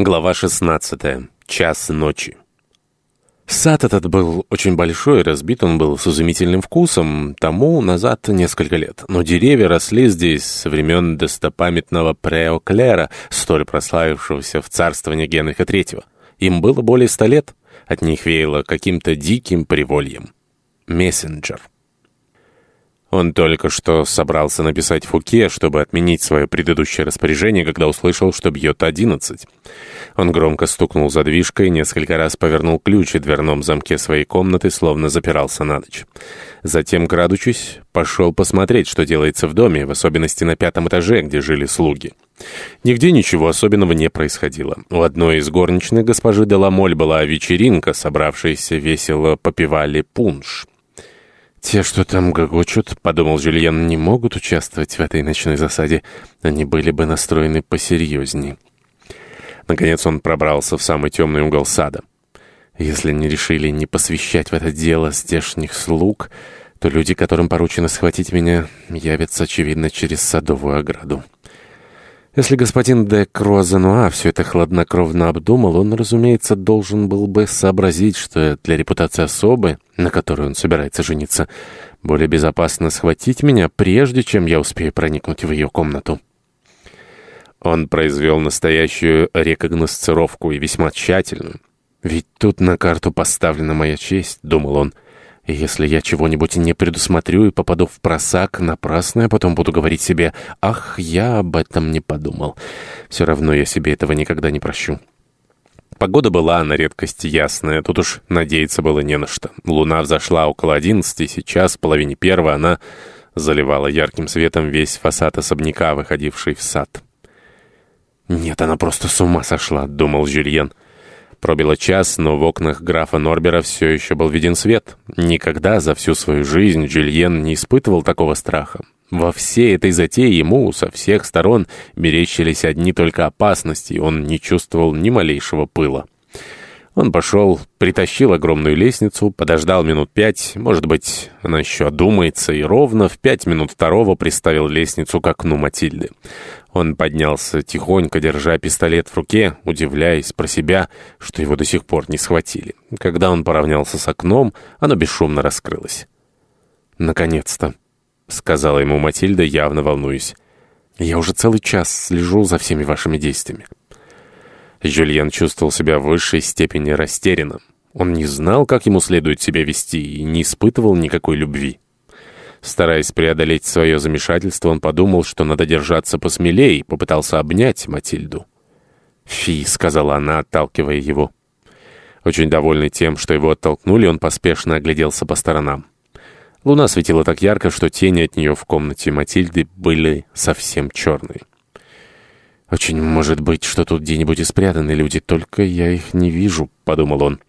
Глава 16. Час ночи. Сад этот был очень большой, разбит он был с изумительным вкусом, тому назад несколько лет. Но деревья росли здесь со времен достопамятного Преоклера, столь прославившегося в царствовании Генриха III. Им было более ста лет, от них веяло каким-то диким привольем. Мессенджер. Он только что собрался написать Фуке, чтобы отменить свое предыдущее распоряжение, когда услышал, что бьет одиннадцать. Он громко стукнул задвижкой, несколько раз повернул ключ в дверном замке своей комнаты, словно запирался на ночь. Затем, крадучись, пошел посмотреть, что делается в доме, в особенности на пятом этаже, где жили слуги. Нигде ничего особенного не происходило. У одной из горничных госпожи Деламоль была вечеринка, собравшиеся весело попивали пунш. «Те, что там гогочут, — подумал Жюльен, — не могут участвовать в этой ночной засаде. Они были бы настроены посерьезнее». Наконец он пробрался в самый темный угол сада. Если они решили не посвящать в это дело здешних слуг, то люди, которым поручено схватить меня, явятся, очевидно, через садовую ограду. Если господин де Круазенуа все это хладнокровно обдумал, он, разумеется, должен был бы сообразить, что для репутации особы, на которой он собирается жениться, более безопасно схватить меня, прежде чем я успею проникнуть в ее комнату. Он произвел настоящую рекогносцировку и весьма тщательную. «Ведь тут на карту поставлена моя честь», — думал он, — если я чего-нибудь не предусмотрю и попаду в просак, напрасно я потом буду говорить себе «Ах, я об этом не подумал». Все равно я себе этого никогда не прощу. Погода была на редкость ясная, тут уж надеяться было не на что. Луна взошла около одиннадцати, сейчас, в половине первого, она заливала ярким светом весь фасад особняка, выходивший в сад. «Нет, она просто с ума сошла», — думал Жюльен. Пробило час, но в окнах графа Норбера все еще был виден свет. Никогда за всю свою жизнь Джульен не испытывал такого страха. Во всей этой затее ему со всех сторон мерещились одни только опасности, и он не чувствовал ни малейшего пыла. Он пошел, притащил огромную лестницу, подождал минут пять, может быть, она еще одумается, и ровно в пять минут второго приставил лестницу к окну Матильды. Он поднялся, тихонько держа пистолет в руке, удивляясь про себя, что его до сих пор не схватили. Когда он поравнялся с окном, оно бесшумно раскрылось. «Наконец-то», — сказала ему Матильда, явно волнуясь. «Я уже целый час слежу за всеми вашими действиями». Жюльен чувствовал себя в высшей степени растерянным. Он не знал, как ему следует себя вести, и не испытывал никакой любви. Стараясь преодолеть свое замешательство, он подумал, что надо держаться посмелее, и попытался обнять Матильду. «Фи», — сказала она, отталкивая его. Очень довольный тем, что его оттолкнули, он поспешно огляделся по сторонам. Луна светила так ярко, что тени от нее в комнате Матильды были совсем черные. «Очень может быть, что тут где-нибудь и спрятаны люди, только я их не вижу», — подумал он.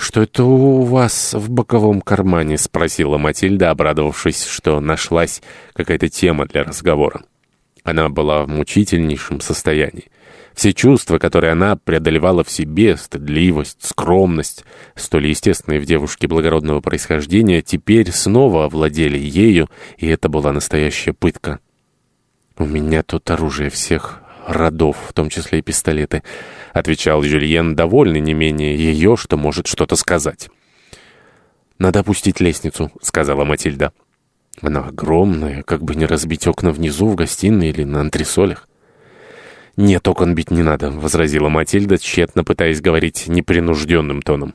«Что это у вас в боковом кармане?» — спросила Матильда, обрадовавшись, что нашлась какая-то тема для разговора. Она была в мучительнейшем состоянии. Все чувства, которые она преодолевала в себе, стыдливость, скромность, столь естественные в девушке благородного происхождения, теперь снова овладели ею, и это была настоящая пытка. «У меня тут оружие всех родов, в том числе и пистолеты», — отвечал Жюльен, довольный не менее ее, что может что-то сказать. «Надо опустить лестницу», — сказала Матильда. «Она огромная, как бы не разбить окна внизу, в гостиной или на антресолях». «Нет, окон бить не надо», — возразила Матильда, тщетно пытаясь говорить непринужденным тоном.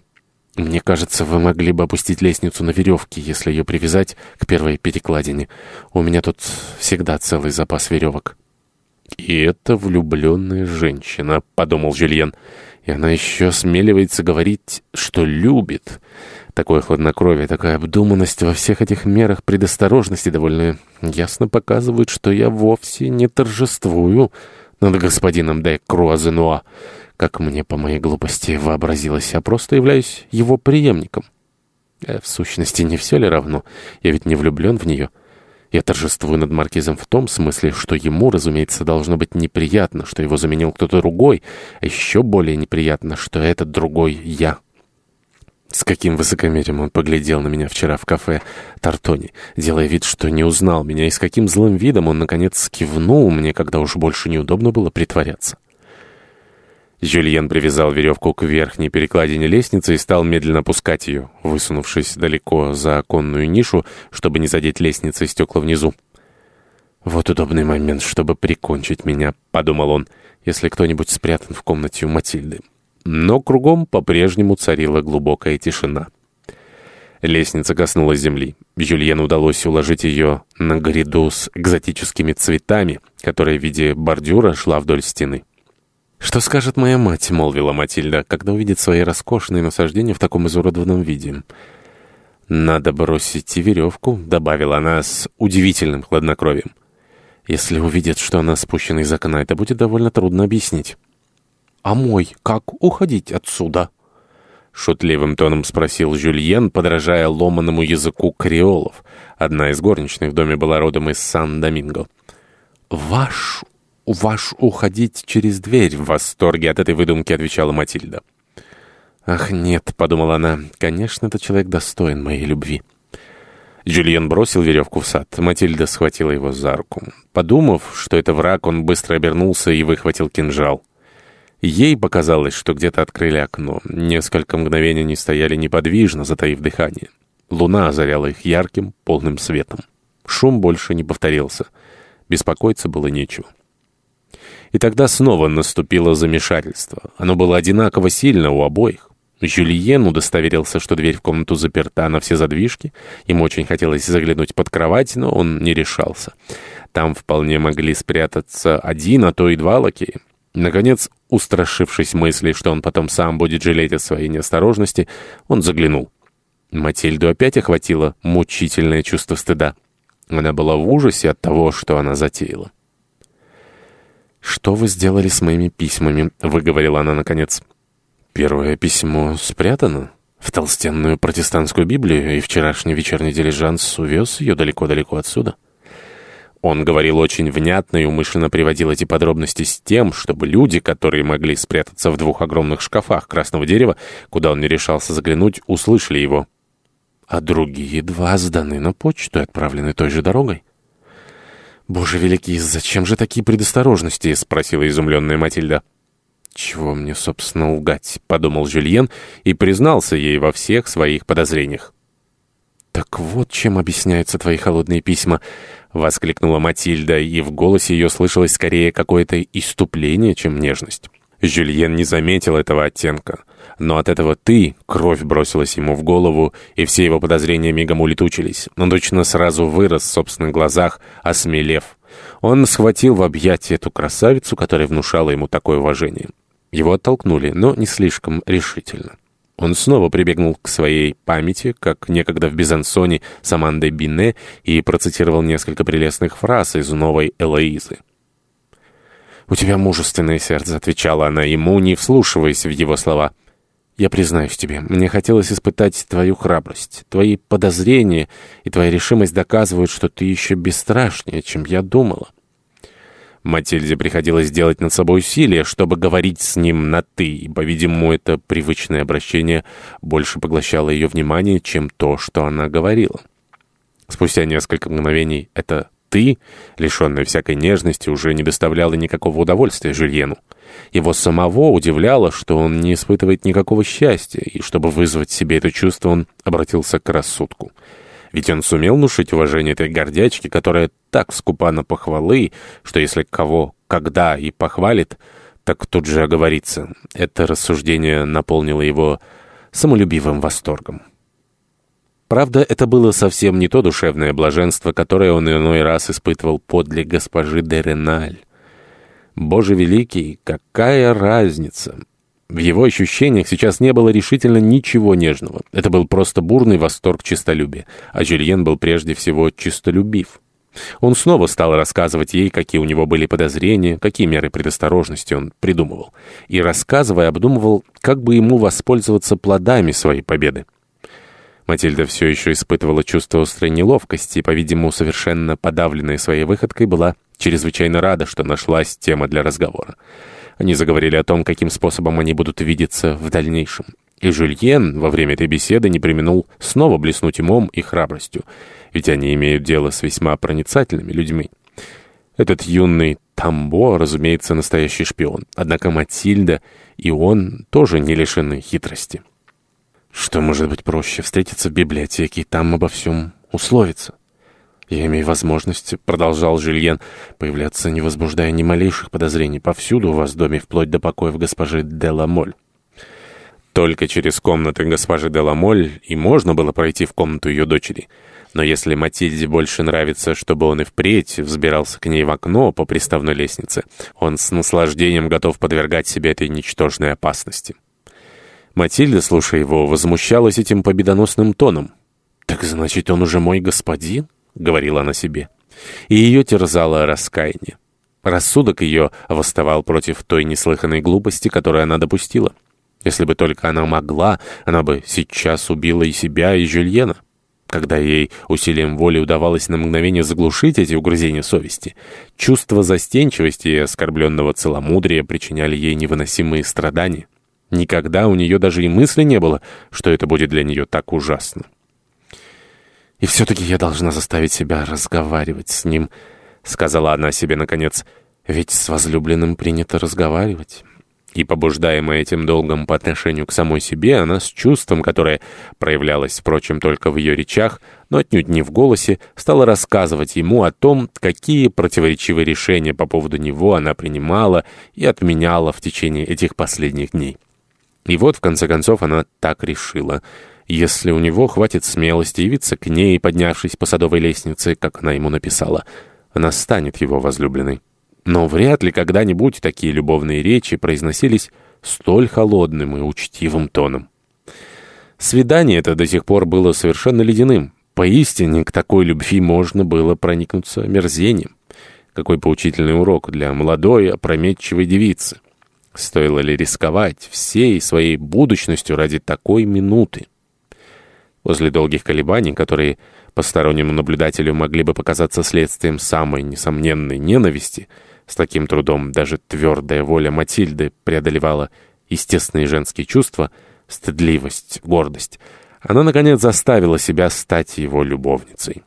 «Мне кажется, вы могли бы опустить лестницу на веревке, если ее привязать к первой перекладине. У меня тут всегда целый запас веревок». «И это влюбленная женщина», — подумал Жюльен. «И она еще осмеливается говорить, что любит». Такое хладнокровие, такая обдуманность во всех этих мерах предосторожности довольно ясно показывают, что я вовсе не торжествую над господином де Круазенуа как мне по моей глупости вообразилось, а просто являюсь его преемником. А в сущности, не все ли равно? Я ведь не влюблен в нее. Я торжествую над маркизом в том смысле, что ему, разумеется, должно быть неприятно, что его заменил кто-то другой, а еще более неприятно, что этот другой я. С каким высокомерием он поглядел на меня вчера в кафе Тартони, делая вид, что не узнал меня, и с каким злым видом он, наконец, кивнул мне, когда уж больше неудобно было притворяться. Жюльен привязал веревку к верхней перекладине лестницы и стал медленно опускать ее, высунувшись далеко за оконную нишу, чтобы не задеть лестницы и стекла внизу. «Вот удобный момент, чтобы прикончить меня», — подумал он, «если кто-нибудь спрятан в комнате у Матильды». Но кругом по-прежнему царила глубокая тишина. Лестница коснулась земли. Жюльену удалось уложить ее на гряду с экзотическими цветами, которая в виде бордюра шла вдоль стены. «Что скажет моя мать?» — молвила Матильда, когда увидит свои роскошные насаждения в таком изуродованном виде. «Надо бросить веревку», — добавила она с удивительным хладнокровием. Если увидят, что она спущена из окна, это будет довольно трудно объяснить. «А мой, как уходить отсюда?» Шутливым тоном спросил Жюльен, подражая ломаному языку креолов. Одна из горничных в доме была родом из Сан-Доминго. «Ваш... ваш уходить через дверь!» — в восторге от этой выдумки отвечала Матильда. «Ах, нет», — подумала она, — «конечно, этот человек достоин моей любви». Джульен бросил веревку в сад. Матильда схватила его за руку. Подумав, что это враг, он быстро обернулся и выхватил кинжал. Ей показалось, что где-то открыли окно. Несколько мгновений они стояли неподвижно, затаив дыхание. Луна озаряла их ярким, полным светом. Шум больше не повторился. Беспокоиться было нечего. И тогда снова наступило замешательство. Оно было одинаково сильно у обоих. Жюльен удостоверился, что дверь в комнату заперта на все задвижки. Ему очень хотелось заглянуть под кровать, но он не решался. Там вполне могли спрятаться один, а то и два лакея. Наконец, устрашившись мысли, что он потом сам будет жалеть о своей неосторожности, он заглянул. Матильду опять охватило мучительное чувство стыда. Она была в ужасе от того, что она затеяла. «Что вы сделали с моими письмами?» — выговорила она наконец. Первое письмо спрятано в толстенную протестантскую Библию, и вчерашний вечерний дилижанс увез ее далеко-далеко отсюда. Он говорил очень внятно и умышленно приводил эти подробности с тем, чтобы люди, которые могли спрятаться в двух огромных шкафах красного дерева, куда он не решался заглянуть, услышали его. А другие два сданы на почту и отправлены той же дорогой. «Боже великий, зачем же такие предосторожности?» — спросила изумленная Матильда. «Чего мне, собственно, лгать?» — подумал Жюльен и признался ей во всех своих подозрениях. «Так вот чем объясняются твои холодные письма!» — воскликнула Матильда, и в голосе ее слышалось скорее какое-то иступление, чем нежность. Жюльен не заметил этого оттенка. Но от этого «ты» кровь бросилась ему в голову, и все его подозрения мигом улетучились. Он точно сразу вырос в собственных глазах, осмелев. Он схватил в объятия эту красавицу, которая внушала ему такое уважение. Его оттолкнули, но не слишком решительно. Он снова прибегнул к своей памяти, как некогда в Безансоне с Амандой Бине, и процитировал несколько прелестных фраз из новой Элоизы. «У тебя мужественное сердце», — отвечала она ему, не вслушиваясь в его слова. «Я признаюсь тебе, мне хотелось испытать твою храбрость. Твои подозрения и твоя решимость доказывают, что ты еще бесстрашнее, чем я думала. Матильде приходилось делать над собой усилия, чтобы говорить с ним на «ты», и, по-видимому, это привычное обращение больше поглощало ее внимание, чем то, что она говорила. Спустя несколько мгновений это «ты», лишенное всякой нежности, уже не доставляло никакого удовольствия Жюльену. Его самого удивляло, что он не испытывает никакого счастья, и чтобы вызвать себе это чувство, он обратился к рассудку. Ведь он сумел внушить уважение этой гордячке, которая так скупа на похвалы, что если кого когда и похвалит, так тут же оговорится. Это рассуждение наполнило его самолюбивым восторгом. Правда, это было совсем не то душевное блаженство, которое он иной раз испытывал подле госпожи де Реналь. Боже великий, какая разница! В его ощущениях сейчас не было решительно ничего нежного. Это был просто бурный восторг честолюбия. А Жюльен был прежде всего честолюбив. Он снова стал рассказывать ей, какие у него были подозрения, какие меры предосторожности он придумывал. И, рассказывая, обдумывал, как бы ему воспользоваться плодами своей победы. Матильда все еще испытывала чувство острой неловкости и, по-видимому, совершенно подавленная своей выходкой, была чрезвычайно рада, что нашлась тема для разговора. Они заговорили о том, каким способом они будут видеться в дальнейшем. И Жюльен во время этой беседы не применул снова блеснуть умом и храбростью, ведь они имеют дело с весьма проницательными людьми. Этот юный Тамбо, разумеется, настоящий шпион. Однако Матильда и он тоже не лишены хитрости. Что может быть проще? Встретиться в библиотеке и там обо всем условиться. «Я имею возможность», — продолжал Жильен, — «появляться, не возбуждая ни малейших подозрений, повсюду у вас в доме, вплоть до покоев госпожи Деламоль». Только через комнаты госпожи Деламоль и можно было пройти в комнату ее дочери. Но если Матильде больше нравится, чтобы он и впредь взбирался к ней в окно по приставной лестнице, он с наслаждением готов подвергать себе этой ничтожной опасности. Матильда, слушая его, возмущалась этим победоносным тоном. «Так значит, он уже мой господин?» — говорила она себе. И ее терзало раскаяние. Рассудок ее восставал против той неслыханной глупости, которую она допустила. Если бы только она могла, она бы сейчас убила и себя, и Жюльена. Когда ей усилием воли удавалось на мгновение заглушить эти угрызения совести, чувство застенчивости и оскорбленного целомудрия причиняли ей невыносимые страдания. Никогда у нее даже и мысли не было, что это будет для нее так ужасно. «И все-таки я должна заставить себя разговаривать с ним», — сказала она себе наконец, — «ведь с возлюбленным принято разговаривать». И, побуждаемая этим долгом по отношению к самой себе, она с чувством, которое проявлялось, впрочем, только в ее речах, но отнюдь не в голосе, стала рассказывать ему о том, какие противоречивые решения по поводу него она принимала и отменяла в течение этих последних дней. И вот, в конце концов, она так решила. Если у него хватит смелости явиться к ней, поднявшись по садовой лестнице, как она ему написала, она станет его возлюбленной. Но вряд ли когда-нибудь такие любовные речи произносились столь холодным и учтивым тоном. Свидание это до сих пор было совершенно ледяным. Поистине, к такой любви можно было проникнуться мерзением. Какой поучительный урок для молодой, опрометчивой девицы. Стоило ли рисковать всей своей будущностью ради такой минуты? После долгих колебаний, которые постороннему наблюдателю могли бы показаться следствием самой несомненной ненависти, с таким трудом даже твердая воля Матильды преодолевала естественные женские чувства, стыдливость, гордость. Она, наконец, заставила себя стать его любовницей.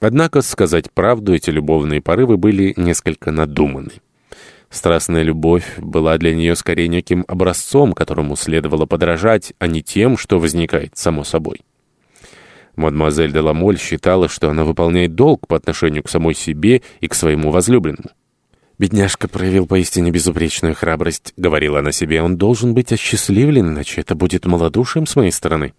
Однако, сказать правду, эти любовные порывы были несколько надуманы. Страстная любовь была для нее скорее неким образцом, которому следовало подражать, а не тем, что возникает само собой. Мадемуазель де Ламоль считала, что она выполняет долг по отношению к самой себе и к своему возлюбленному. «Бедняжка проявил поистине безупречную храбрость», — говорила она себе. «Он должен быть осчастливлен, иначе это будет малодушием с моей стороны».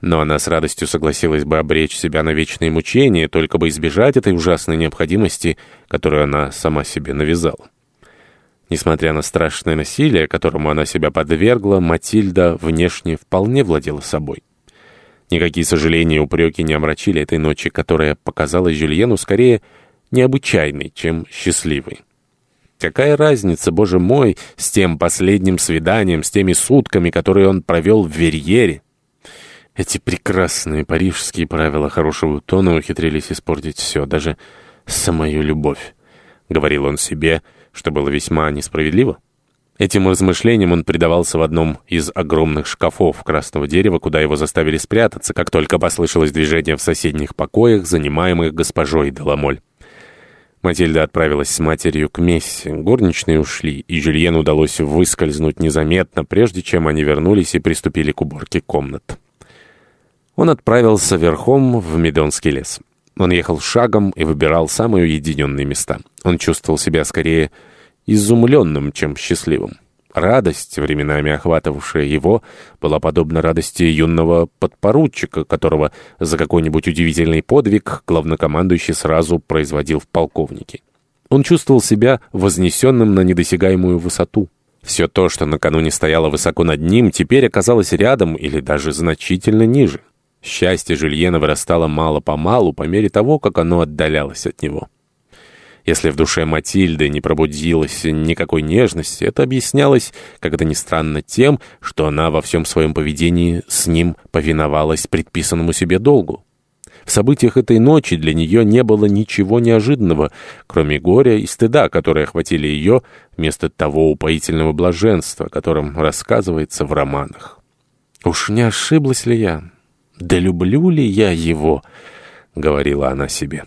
Но она с радостью согласилась бы обречь себя на вечные мучения, только бы избежать этой ужасной необходимости, которую она сама себе навязала. Несмотря на страшное насилие, которому она себя подвергла, Матильда внешне вполне владела собой. Никакие сожаления и упреки не омрачили этой ночи, которая показалась Жюльену скорее необычайной, чем счастливой. Какая разница, боже мой, с тем последним свиданием, с теми сутками, которые он провел в Верьере? Эти прекрасные парижские правила хорошего тона ухитрились испортить все, даже самую любовь. Говорил он себе, что было весьма несправедливо. Этим размышлениям он предавался в одном из огромных шкафов красного дерева, куда его заставили спрятаться, как только послышалось движение в соседних покоях, занимаемых госпожой Деламоль. Матильда отправилась с матерью к Мессе. Горничные ушли, и Жюльену удалось выскользнуть незаметно, прежде чем они вернулись и приступили к уборке комнат. Он отправился верхом в Медонский лес. Он ехал шагом и выбирал самые уединенные места. Он чувствовал себя скорее изумленным, чем счастливым. Радость, временами охватывавшая его, была подобна радости юного подпоручика, которого за какой-нибудь удивительный подвиг главнокомандующий сразу производил в полковнике. Он чувствовал себя вознесенным на недосягаемую высоту. Все то, что накануне стояло высоко над ним, теперь оказалось рядом или даже значительно ниже. Счастье Жюльена вырастало мало-помалу по мере того, как оно отдалялось от него. Если в душе Матильды не пробудилось никакой нежности, это объяснялось, как это ни странно, тем, что она во всем своем поведении с ним повиновалась предписанному себе долгу. В событиях этой ночи для нее не было ничего неожиданного, кроме горя и стыда, которые охватили ее вместо того упоительного блаженства, которым рассказывается в романах. «Уж не ошиблась ли я? Да люблю ли я его?» — говорила она себе.